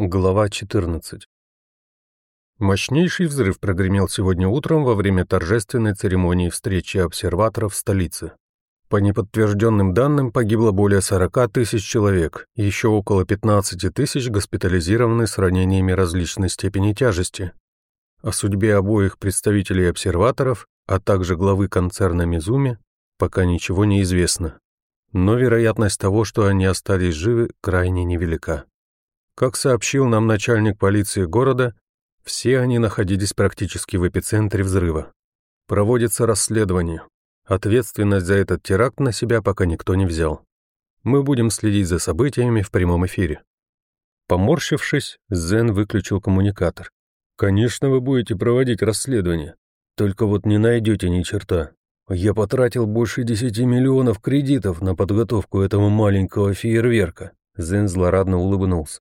Глава 14. Мощнейший взрыв прогремел сегодня утром во время торжественной церемонии встречи обсерваторов в столице. По неподтвержденным данным погибло более 40 тысяч человек, еще около 15 тысяч госпитализированы с ранениями различной степени тяжести. О судьбе обоих представителей обсерваторов, а также главы концерна Мизуми, пока ничего не известно. Но вероятность того, что они остались живы, крайне невелика. Как сообщил нам начальник полиции города, все они находились практически в эпицентре взрыва. Проводится расследование. Ответственность за этот теракт на себя пока никто не взял. Мы будем следить за событиями в прямом эфире. Поморщившись, Зен выключил коммуникатор. «Конечно, вы будете проводить расследование. Только вот не найдете ни черта. Я потратил больше десяти миллионов кредитов на подготовку этого маленького фейерверка». Зен злорадно улыбнулся.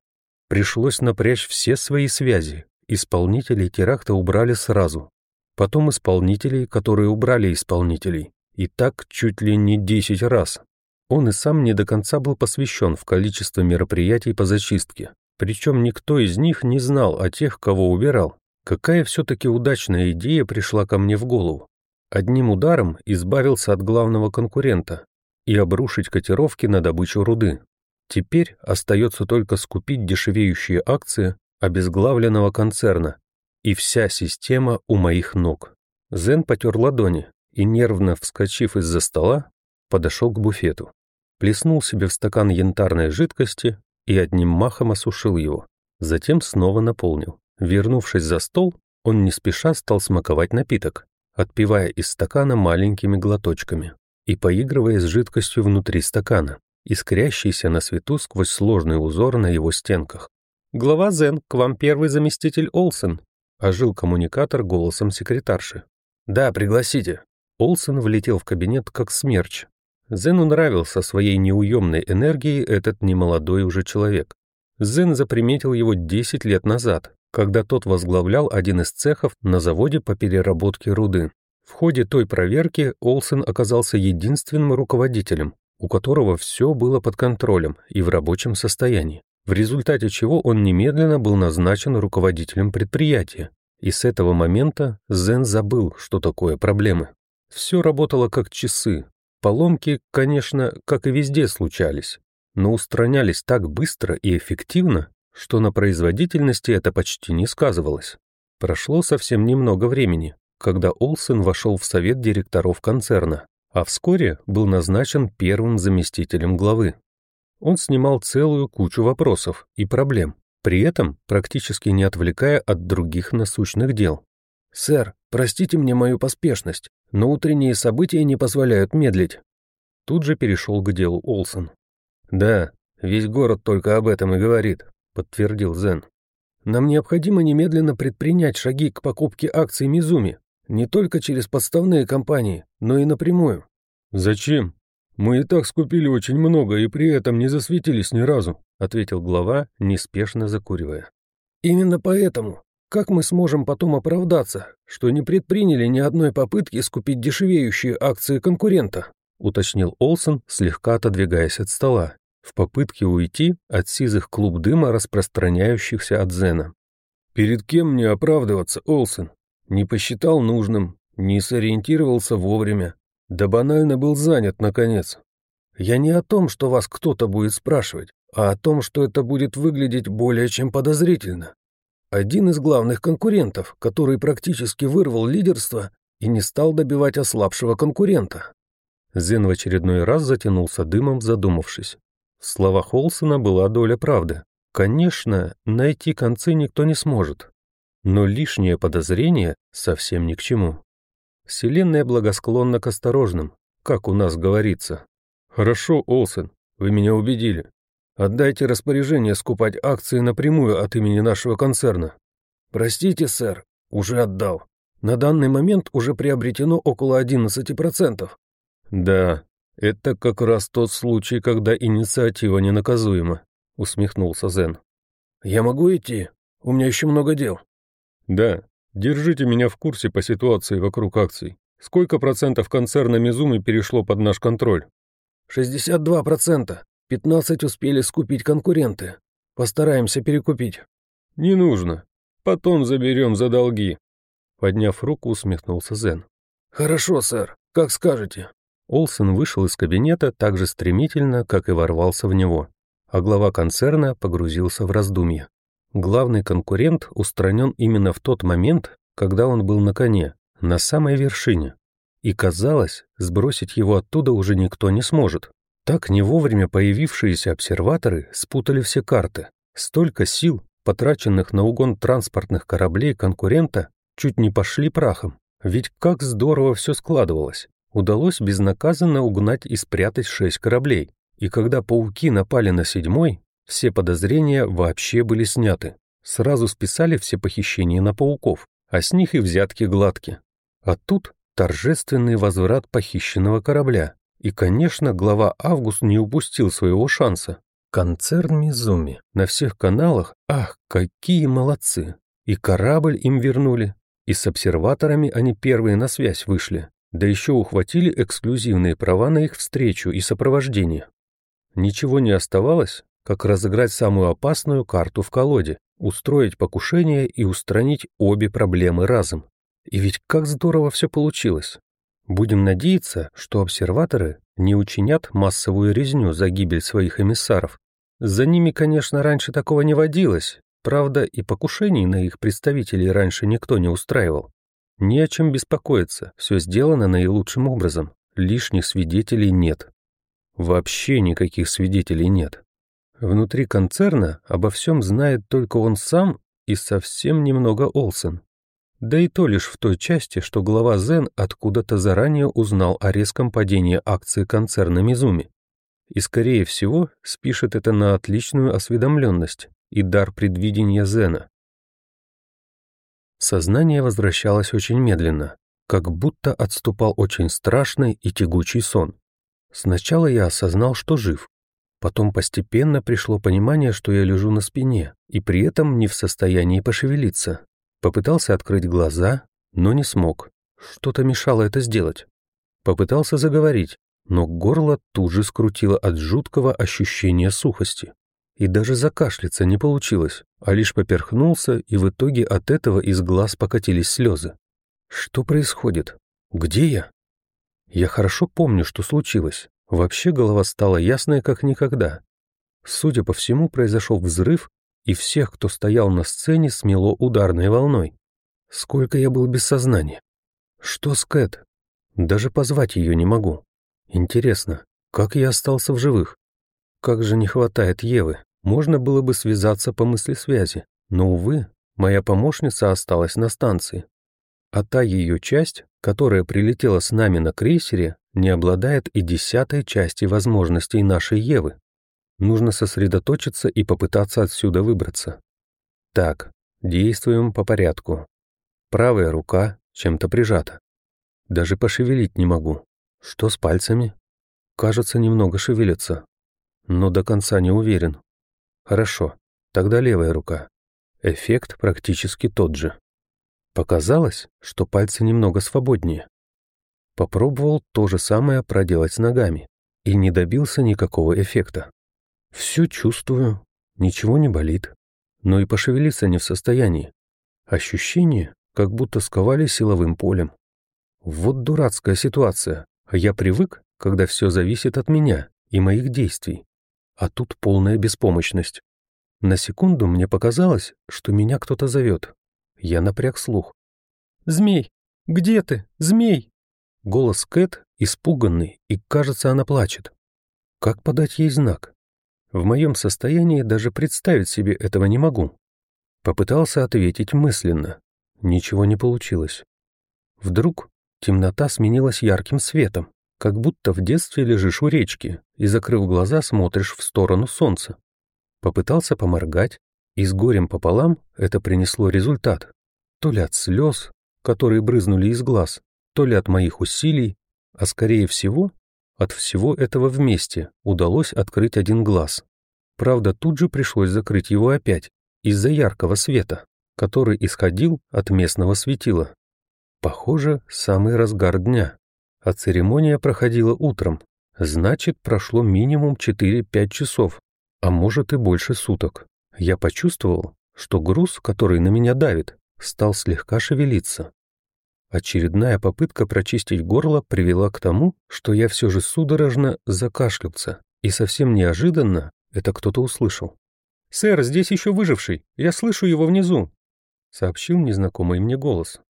Пришлось напрячь все свои связи. Исполнителей теракта убрали сразу. Потом исполнителей, которые убрали исполнителей. И так чуть ли не 10 раз. Он и сам не до конца был посвящен в количество мероприятий по зачистке. Причем никто из них не знал о тех, кого убирал. Какая все-таки удачная идея пришла ко мне в голову. Одним ударом избавился от главного конкурента и обрушить котировки на добычу руды. Теперь остается только скупить дешевеющие акции обезглавленного концерна, и вся система у моих ног. Зен потер ладони и, нервно вскочив из-за стола, подошел к буфету. Плеснул себе в стакан янтарной жидкости и одним махом осушил его. Затем снова наполнил. Вернувшись за стол, он не спеша стал смаковать напиток, отпивая из стакана маленькими глоточками и поигрывая с жидкостью внутри стакана искрящийся на свету сквозь сложный узор на его стенках. «Глава Зен, к вам первый заместитель Олсен», — ожил коммуникатор голосом секретарши. «Да, пригласите». Олсен влетел в кабинет как смерч. Зену нравился своей неуемной энергией этот немолодой уже человек. Зен заприметил его 10 лет назад, когда тот возглавлял один из цехов на заводе по переработке руды. В ходе той проверки Олсен оказался единственным руководителем, у которого все было под контролем и в рабочем состоянии, в результате чего он немедленно был назначен руководителем предприятия. И с этого момента Зен забыл, что такое проблемы. Все работало как часы. Поломки, конечно, как и везде случались, но устранялись так быстро и эффективно, что на производительности это почти не сказывалось. Прошло совсем немного времени, когда Олсен вошел в совет директоров концерна а вскоре был назначен первым заместителем главы. Он снимал целую кучу вопросов и проблем, при этом практически не отвлекая от других насущных дел. «Сэр, простите мне мою поспешность, но утренние события не позволяют медлить». Тут же перешел к делу Олсон. «Да, весь город только об этом и говорит», — подтвердил Зен. «Нам необходимо немедленно предпринять шаги к покупке акций Мизуми, не только через подставные компании, но и напрямую. «Зачем? Мы и так скупили очень много и при этом не засветились ни разу», ответил глава, неспешно закуривая. «Именно поэтому. Как мы сможем потом оправдаться, что не предприняли ни одной попытки скупить дешевеющие акции конкурента?» уточнил Олсон, слегка отодвигаясь от стола, в попытке уйти от сизых клуб дыма, распространяющихся от Зена. «Перед кем мне оправдываться, Олсон? Не посчитал нужным, не сориентировался вовремя, да банально был занят, наконец. Я не о том, что вас кто-то будет спрашивать, а о том, что это будет выглядеть более чем подозрительно. Один из главных конкурентов, который практически вырвал лидерство и не стал добивать ослабшего конкурента. Зен в очередной раз затянулся дымом, задумавшись. В словах Холсона была доля правды. Конечно, найти концы никто не сможет. Но лишнее подозрение совсем ни к чему. Вселенная благосклонна к осторожным, как у нас говорится. Хорошо, Олсен, вы меня убедили. Отдайте распоряжение скупать акции напрямую от имени нашего концерна. Простите, сэр, уже отдал. На данный момент уже приобретено около 11%. Да, это как раз тот случай, когда инициатива ненаказуема, усмехнулся Зен. Я могу идти? У меня еще много дел. Да, Держите меня в курсе по ситуации вокруг акций. Сколько процентов концерна Мизуми перешло под наш контроль? 62 процента. 15 успели скупить конкуренты. Постараемся перекупить». «Не нужно. Потом заберем за долги». Подняв руку, усмехнулся Зен. «Хорошо, сэр. Как скажете». Олсен вышел из кабинета так же стремительно, как и ворвался в него, а глава концерна погрузился в раздумья. Главный конкурент устранен именно в тот момент, когда он был на коне, на самой вершине. И казалось, сбросить его оттуда уже никто не сможет. Так не вовремя появившиеся обсерваторы спутали все карты. Столько сил, потраченных на угон транспортных кораблей конкурента, чуть не пошли прахом. Ведь как здорово все складывалось удалось безнаказанно угнать и спрятать шесть кораблей. И когда пауки напали на седьмой, все подозрения вообще были сняты. Сразу списали все похищения на пауков, а с них и взятки гладки. А тут торжественный возврат похищенного корабля. И, конечно, глава Август не упустил своего шанса. Концерн Мизуми на всех каналах, ах, какие молодцы! И корабль им вернули, и с обсерваторами они первые на связь вышли да еще ухватили эксклюзивные права на их встречу и сопровождение. Ничего не оставалось, как разыграть самую опасную карту в колоде, устроить покушение и устранить обе проблемы разом. И ведь как здорово все получилось. Будем надеяться, что обсерваторы не учинят массовую резню за гибель своих эмиссаров. За ними, конечно, раньше такого не водилось, правда, и покушений на их представителей раньше никто не устраивал. Не о чем беспокоиться, все сделано наилучшим образом. Лишних свидетелей нет. Вообще никаких свидетелей нет. Внутри концерна обо всем знает только он сам и совсем немного Олсен. Да и то лишь в той части, что глава Зен откуда-то заранее узнал о резком падении акций концерна Мизуми. И, скорее всего, спишет это на отличную осведомленность и дар предвидения Зена. Сознание возвращалось очень медленно, как будто отступал очень страшный и тягучий сон. Сначала я осознал, что жив. Потом постепенно пришло понимание, что я лежу на спине и при этом не в состоянии пошевелиться. Попытался открыть глаза, но не смог. Что-то мешало это сделать. Попытался заговорить, но горло тут же скрутило от жуткого ощущения сухости и даже закашляться не получилось, а лишь поперхнулся, и в итоге от этого из глаз покатились слезы. Что происходит? Где я? Я хорошо помню, что случилось. Вообще голова стала ясная, как никогда. Судя по всему, произошел взрыв, и всех, кто стоял на сцене, смело ударной волной. Сколько я был без сознания? Что с Кэт? Даже позвать ее не могу. Интересно, как я остался в живых? Как же не хватает Евы. Можно было бы связаться по мысли-связи, но, увы, моя помощница осталась на станции. А та ее часть, которая прилетела с нами на крейсере, не обладает и десятой части возможностей нашей Евы. Нужно сосредоточиться и попытаться отсюда выбраться. Так, действуем по порядку. Правая рука чем-то прижата. Даже пошевелить не могу. Что с пальцами? Кажется, немного шевелятся. Но до конца не уверен. Хорошо, тогда левая рука. Эффект практически тот же. Показалось, что пальцы немного свободнее. Попробовал то же самое проделать с ногами и не добился никакого эффекта. Все чувствую, ничего не болит, но и пошевелиться не в состоянии. Ощущение, как будто сковали силовым полем. Вот дурацкая ситуация, а я привык, когда все зависит от меня и моих действий а тут полная беспомощность. На секунду мне показалось, что меня кто-то зовет. Я напряг слух. «Змей! Где ты? Змей!» Голос Кэт испуганный, и, кажется, она плачет. Как подать ей знак? В моем состоянии даже представить себе этого не могу. Попытался ответить мысленно. Ничего не получилось. Вдруг темнота сменилась ярким светом как будто в детстве лежишь у речки и, закрыв глаза, смотришь в сторону солнца. Попытался поморгать, и с горем пополам это принесло результат. То ли от слез, которые брызнули из глаз, то ли от моих усилий, а скорее всего, от всего этого вместе удалось открыть один глаз. Правда, тут же пришлось закрыть его опять, из-за яркого света, который исходил от местного светила. Похоже, самый разгар дня а церемония проходила утром. Значит, прошло минимум 4-5 часов, а может и больше суток. Я почувствовал, что груз, который на меня давит, стал слегка шевелиться. Очередная попытка прочистить горло привела к тому, что я все же судорожно закашлялся, и совсем неожиданно это кто-то услышал. «Сэр, здесь еще выживший, я слышу его внизу», — сообщил незнакомый мне голос.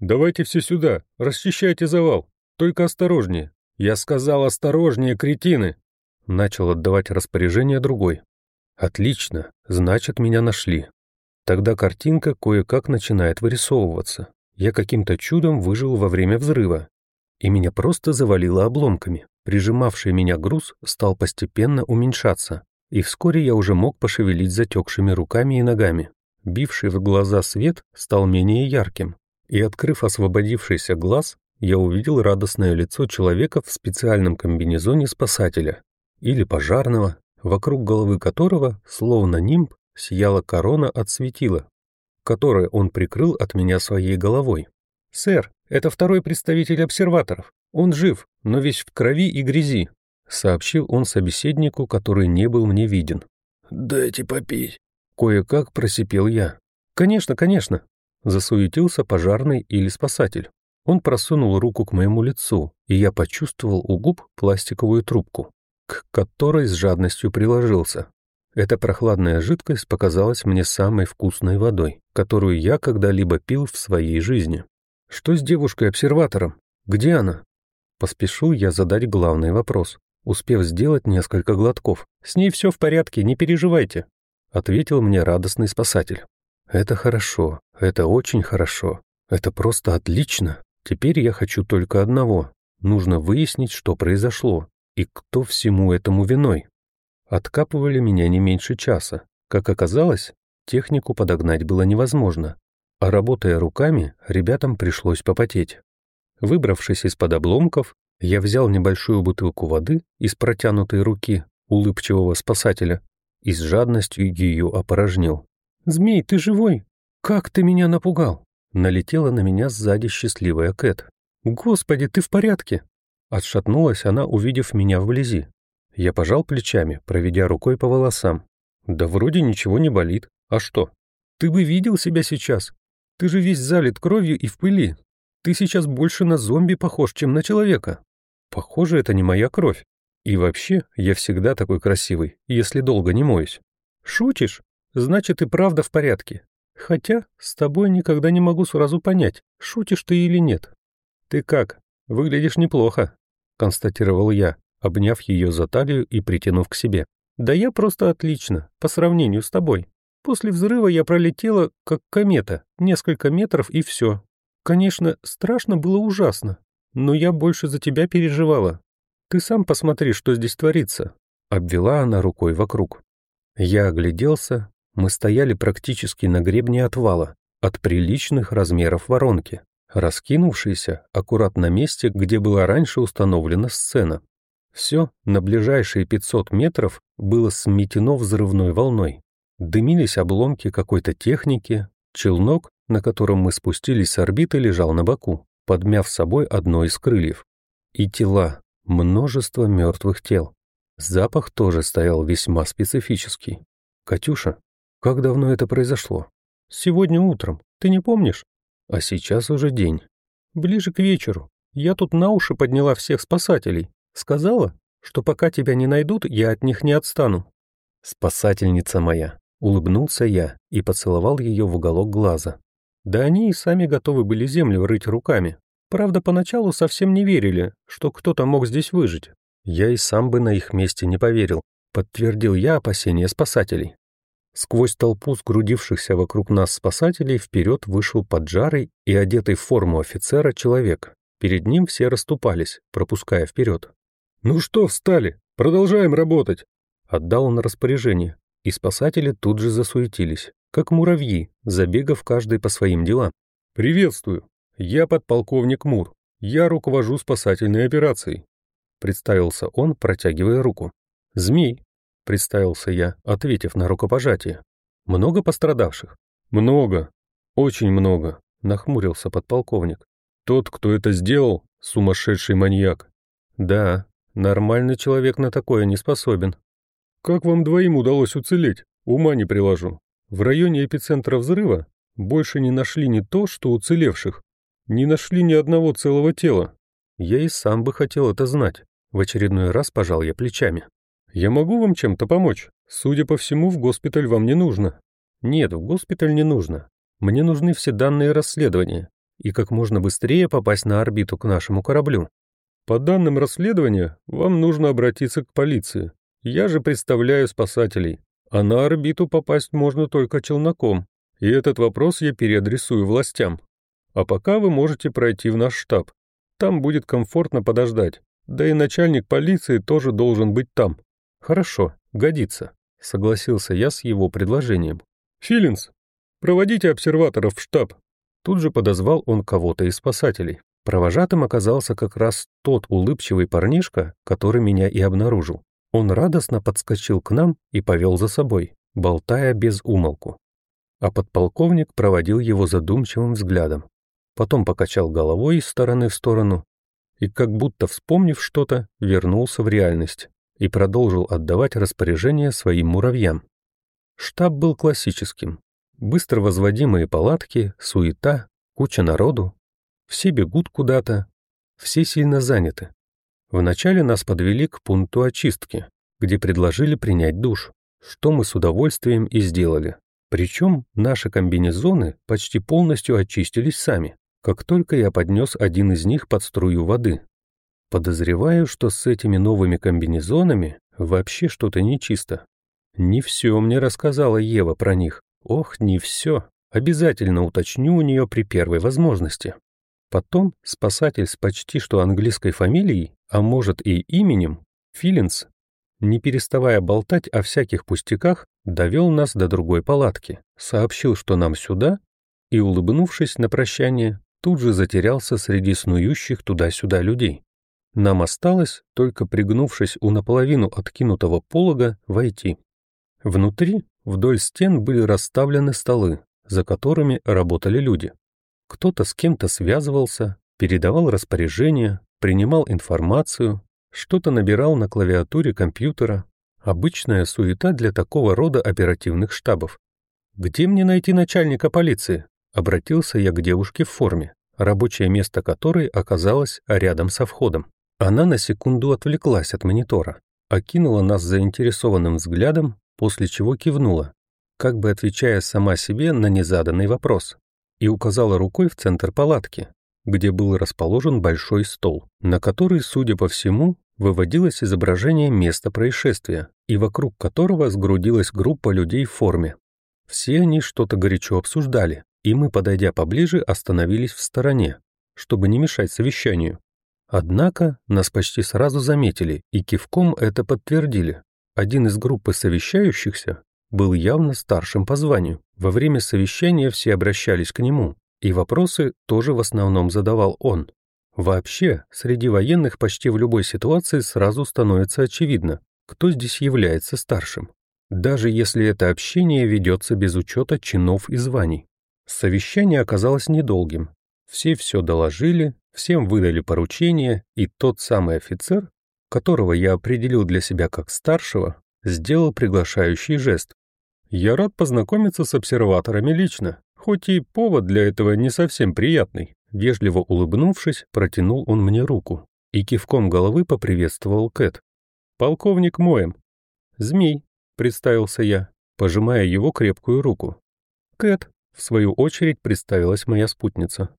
«Давайте все сюда, расчищайте завал, только осторожнее». «Я сказал осторожнее, кретины!» Начал отдавать распоряжение другой. «Отлично, значит, меня нашли. Тогда картинка кое-как начинает вырисовываться. Я каким-то чудом выжил во время взрыва, и меня просто завалило обломками. Прижимавший меня груз стал постепенно уменьшаться, и вскоре я уже мог пошевелить затекшими руками и ногами. Бивший в глаза свет стал менее ярким, и, открыв освободившийся глаз, я увидел радостное лицо человека в специальном комбинезоне спасателя или пожарного, вокруг головы которого, словно нимб, сияла корона от светила, которое он прикрыл от меня своей головой. «Сэр, это второй представитель обсерваторов. Он жив, но весь в крови и грязи», — сообщил он собеседнику, который не был мне виден. «Дайте попить», — кое-как просипел я. «Конечно, конечно», — засуетился пожарный или спасатель. Он просунул руку к моему лицу, и я почувствовал у губ пластиковую трубку, к которой с жадностью приложился. Эта прохладная жидкость показалась мне самой вкусной водой, которую я когда-либо пил в своей жизни. Что с девушкой-обсерватором? Где она? Поспешил я задать главный вопрос, успев сделать несколько глотков. «С ней все в порядке, не переживайте», — ответил мне радостный спасатель. «Это хорошо, это очень хорошо, это просто отлично. Теперь я хочу только одного. Нужно выяснить, что произошло и кто всему этому виной». Откапывали меня не меньше часа. Как оказалось, технику подогнать было невозможно, а работая руками, ребятам пришлось попотеть. Выбравшись из-под обломков, я взял небольшую бутылку воды из протянутой руки улыбчивого спасателя и с жадностью ее опорожнил. «Змей, ты живой? Как ты меня напугал!» Налетела на меня сзади счастливая Кэт. «Господи, ты в порядке?» Отшатнулась она, увидев меня вблизи. Я пожал плечами, проведя рукой по волосам. Да вроде ничего не болит. А что? Ты бы видел себя сейчас. Ты же весь залит кровью и в пыли. Ты сейчас больше на зомби похож, чем на человека. Похоже, это не моя кровь. И вообще, я всегда такой красивый, если долго не моюсь. Шутишь? Значит, и правда в порядке. Хотя с тобой никогда не могу сразу понять, шутишь ты или нет. Ты как? Выглядишь неплохо, констатировал я, обняв ее за талию и притянув к себе. «Да я просто отлично, по сравнению с тобой. После взрыва я пролетела, как комета, несколько метров и все. Конечно, страшно было ужасно, но я больше за тебя переживала. Ты сам посмотри, что здесь творится». Обвела она рукой вокруг. Я огляделся, мы стояли практически на гребне отвала, от приличных размеров воронки, раскинувшейся аккурат на месте, где была раньше установлена сцена. Все на ближайшие 500 метров было сметено взрывной волной. Дымились обломки какой-то техники, челнок, на котором мы спустились с орбиты, лежал на боку, подмяв собой одно из крыльев. И тела, множество мертвых тел. Запах тоже стоял весьма специфический. «Катюша, как давно это произошло?» «Сегодня утром. Ты не помнишь?» «А сейчас уже день. Ближе к вечеру. Я тут на уши подняла всех спасателей. Сказала, что пока тебя не найдут, я от них не отстану. Спасательница моя, улыбнулся я и поцеловал ее в уголок глаза. Да они и сами готовы были землю рыть руками. Правда, поначалу совсем не верили, что кто-то мог здесь выжить. Я и сам бы на их месте не поверил, подтвердил я опасения спасателей. Сквозь толпу сгрудившихся вокруг нас спасателей вперед вышел поджарый и одетый в форму офицера человек. Перед ним все расступались, пропуская вперед. «Ну что встали? Продолжаем работать!» Отдал он распоряжение, и спасатели тут же засуетились, как муравьи, забегав каждый по своим делам. «Приветствую! Я подполковник Мур. Я руковожу спасательной операцией», — представился он, протягивая руку. «Змей», — представился я, ответив на рукопожатие. «Много пострадавших?» «Много. Очень много», — нахмурился подполковник. «Тот, кто это сделал, сумасшедший маньяк». «Да, Нормальный человек на такое не способен. Как вам двоим удалось уцелеть? Ума не приложу. В районе эпицентра взрыва больше не нашли не то, что уцелевших. Не нашли ни одного целого тела. Я и сам бы хотел это знать. В очередной раз пожал я плечами. Я могу вам чем-то помочь? Судя по всему, в госпиталь вам не нужно. Нет, в госпиталь не нужно. Мне нужны все данные расследования и как можно быстрее попасть на орбиту к нашему кораблю. По данным расследования, вам нужно обратиться к полиции. Я же представляю спасателей, а на орбиту попасть можно только челноком, и этот вопрос я переадресую властям. А пока вы можете пройти в наш штаб. Там будет комфортно подождать, да и начальник полиции тоже должен быть там. Хорошо, годится, согласился я с его предложением. Филинс, проводите обсерваторов в штаб. Тут же подозвал он кого-то из спасателей. Провожатым оказался как раз тот улыбчивый парнишка, который меня и обнаружил. Он радостно подскочил к нам и повел за собой, болтая без умолку. А подполковник проводил его задумчивым взглядом. Потом покачал головой из стороны в сторону и, как будто вспомнив что-то, вернулся в реальность и продолжил отдавать распоряжения своим муравьям. Штаб был классическим. Быстро возводимые палатки, суета, куча народу, все бегут куда-то, все сильно заняты. Вначале нас подвели к пункту очистки, где предложили принять душ, что мы с удовольствием и сделали. Причем наши комбинезоны почти полностью очистились сами, как только я поднес один из них под струю воды. Подозреваю, что с этими новыми комбинезонами вообще что-то нечисто. Не все мне рассказала Ева про них. Ох, не все. Обязательно уточню у нее при первой возможности. Потом спасатель с почти что английской фамилией, а может и именем, Филинс, не переставая болтать о всяких пустяках, довел нас до другой палатки, сообщил, что нам сюда, и, улыбнувшись на прощание, тут же затерялся среди снующих туда-сюда людей. Нам осталось, только пригнувшись у наполовину откинутого полога, войти. Внутри, вдоль стен были расставлены столы, за которыми работали люди. Кто-то с кем-то связывался, передавал распоряжения, принимал информацию, что-то набирал на клавиатуре компьютера. Обычная суета для такого рода оперативных штабов. «Где мне найти начальника полиции?» Обратился я к девушке в форме, рабочее место которой оказалось рядом со входом. Она на секунду отвлеклась от монитора, окинула нас заинтересованным взглядом, после чего кивнула, как бы отвечая сама себе на незаданный вопрос и указала рукой в центр палатки, где был расположен большой стол, на который, судя по всему, выводилось изображение места происшествия, и вокруг которого сгрудилась группа людей в форме. Все они что-то горячо обсуждали, и мы, подойдя поближе, остановились в стороне, чтобы не мешать совещанию. Однако нас почти сразу заметили и кивком это подтвердили. Один из группы совещающихся был явно старшим по званию. Во время совещания все обращались к нему, и вопросы тоже в основном задавал он. Вообще, среди военных почти в любой ситуации сразу становится очевидно, кто здесь является старшим. Даже если это общение ведется без учета чинов и званий. Совещание оказалось недолгим. Все все доложили, всем выдали поручения, и тот самый офицер, которого я определил для себя как старшего, сделал приглашающий жест, я рад познакомиться с обсерваторами лично, хоть и повод для этого не совсем приятный. Вежливо улыбнувшись, протянул он мне руку и кивком головы поприветствовал Кэт. «Полковник Моем». «Змей», — представился я, пожимая его крепкую руку. «Кэт», — в свою очередь представилась моя спутница.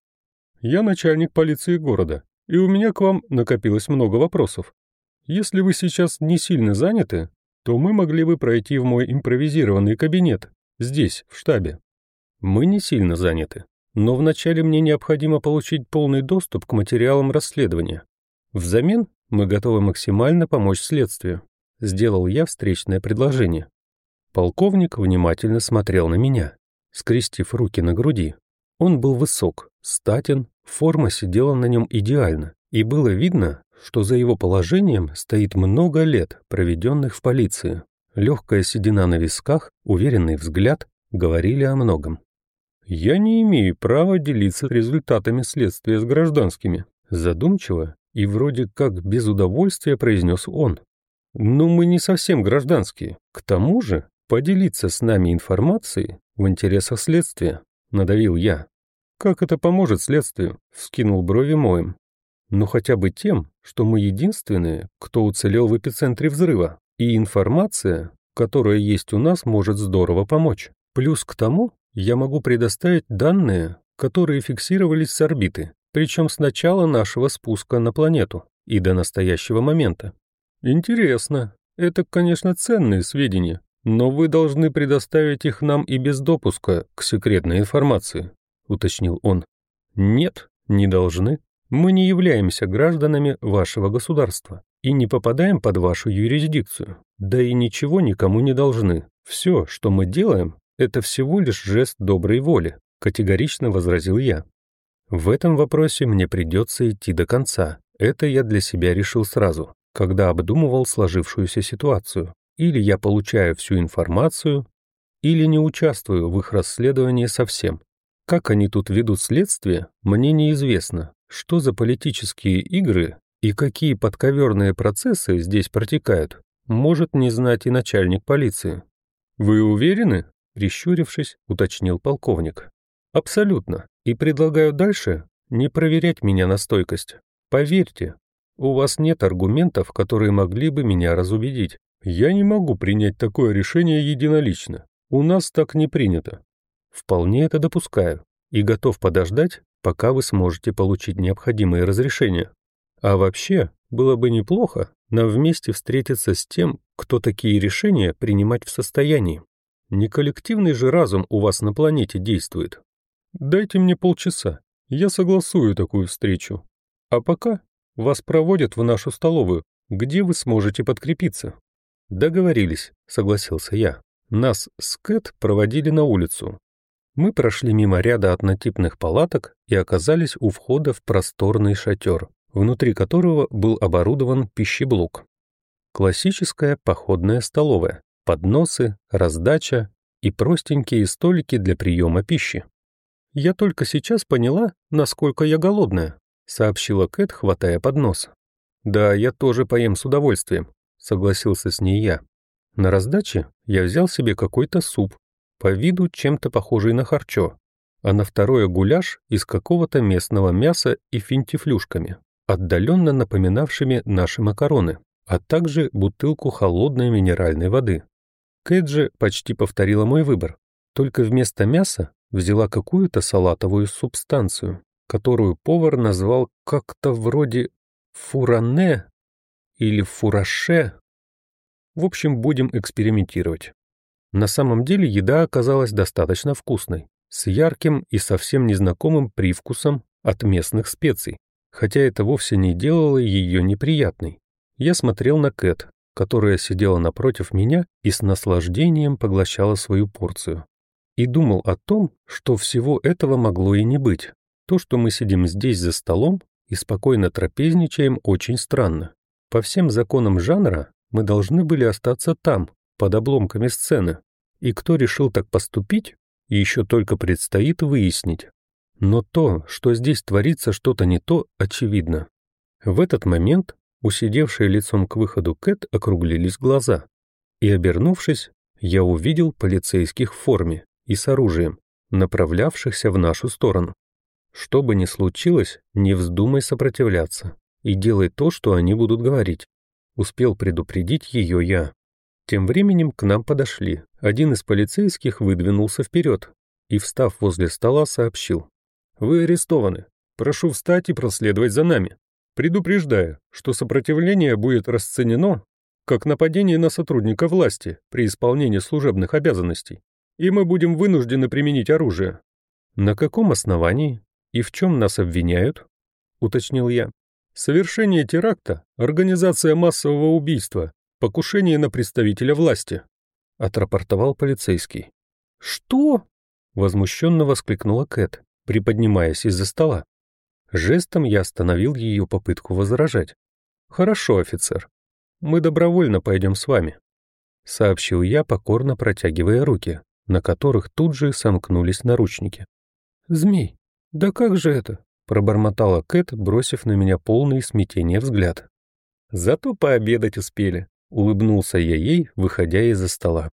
«Я начальник полиции города, и у меня к вам накопилось много вопросов. Если вы сейчас не сильно заняты, то мы могли бы пройти в мой импровизированный кабинет, здесь, в штабе. Мы не сильно заняты, но вначале мне необходимо получить полный доступ к материалам расследования. Взамен мы готовы максимально помочь следствию. Сделал я встречное предложение. Полковник внимательно смотрел на меня, скрестив руки на груди. Он был высок, статен, форма сидела на нем идеально, и было видно, что за его положением стоит много лет, проведенных в полиции. Легкая седина на висках, уверенный взгляд говорили о многом. «Я не имею права делиться результатами следствия с гражданскими», задумчиво и вроде как без удовольствия произнес он. «Но мы не совсем гражданские. К тому же поделиться с нами информацией в интересах следствия», — надавил я. «Как это поможет следствию?» — вскинул брови моим. «Ну хотя бы тем, что мы единственные, кто уцелел в эпицентре взрыва, и информация, которая есть у нас, может здорово помочь. Плюс к тому я могу предоставить данные, которые фиксировались с орбиты, причем с начала нашего спуска на планету и до настоящего момента. Интересно. Это, конечно, ценные сведения, но вы должны предоставить их нам и без допуска к секретной информации, уточнил он. Нет, не должны. Мы не являемся гражданами вашего государства и не попадаем под вашу юрисдикцию. Да и ничего никому не должны. Все, что мы делаем, это всего лишь жест доброй воли, категорично возразил я. В этом вопросе мне придется идти до конца. Это я для себя решил сразу, когда обдумывал сложившуюся ситуацию. Или я получаю всю информацию, или не участвую в их расследовании совсем. Как они тут ведут следствие, мне неизвестно. Что за политические игры и какие подковерные процессы здесь протекают, может не знать и начальник полиции. «Вы уверены?» Прищурившись, уточнил полковник. «Абсолютно. И предлагаю дальше не проверять меня на стойкость. Поверьте, у вас нет аргументов, которые могли бы меня разубедить. Я не могу принять такое решение единолично. У нас так не принято. Вполне это допускаю и готов подождать, пока вы сможете получить необходимые разрешения. А вообще, было бы неплохо нам вместе встретиться с тем, кто такие решения принимать в состоянии. Не коллективный же разум у вас на планете действует. Дайте мне полчаса, я согласую такую встречу. А пока вас проводят в нашу столовую, где вы сможете подкрепиться. Договорились, согласился я. Нас с Кэт проводили на улицу. Мы прошли мимо ряда однотипных палаток и оказались у входа в просторный шатер, внутри которого был оборудован пищеблок. Классическая походная столовая, подносы, раздача и простенькие столики для приема пищи. «Я только сейчас поняла, насколько я голодная», — сообщила Кэт, хватая поднос. «Да, я тоже поем с удовольствием», — согласился с ней я. На раздаче я взял себе какой-то суп, по виду чем-то похожий на харчо, а на второе гуляш из какого-то местного мяса и финтифлюшками, отдаленно напоминавшими наши макароны, а также бутылку холодной минеральной воды. Кэджи почти повторила мой выбор, только вместо мяса взяла какую-то салатовую субстанцию, которую повар назвал как-то вроде фуране или фураше. В общем, будем экспериментировать. На самом деле еда оказалась достаточно вкусной, с ярким и совсем незнакомым привкусом от местных специй, хотя это вовсе не делало ее неприятной. Я смотрел на Кэт, которая сидела напротив меня и с наслаждением поглощала свою порцию. И думал о том, что всего этого могло и не быть. То, что мы сидим здесь за столом и спокойно трапезничаем, очень странно. По всем законам жанра мы должны были остаться там, под обломками сцены. И кто решил так поступить, еще только предстоит выяснить. Но то, что здесь творится что-то не то, очевидно. В этот момент у лицом к выходу Кэт округлились глаза. И, обернувшись, я увидел полицейских в форме и с оружием, направлявшихся в нашу сторону. Что бы ни случилось, не вздумай сопротивляться и делай то, что они будут говорить. Успел предупредить ее я. Тем временем к нам подошли. Один из полицейских выдвинулся вперед и, встав возле стола, сообщил. «Вы арестованы. Прошу встать и проследовать за нами». Предупреждаю, что сопротивление будет расценено как нападение на сотрудника власти при исполнении служебных обязанностей, и мы будем вынуждены применить оружие. На каком основании и в чем нас обвиняют? Уточнил я. Совершение теракта, организация массового убийства, покушение на представителя власти, отрапортовал полицейский. Что? Возмущенно воскликнула Кэт, приподнимаясь из-за стола. Жестом я остановил ее попытку возражать. «Хорошо, офицер. Мы добровольно пойдем с вами», — сообщил я, покорно протягивая руки, на которых тут же сомкнулись наручники. «Змей, да как же это?» — пробормотала Кэт, бросив на меня полный смятения взгляд. «Зато пообедать успели», — улыбнулся я ей, выходя из-за стола.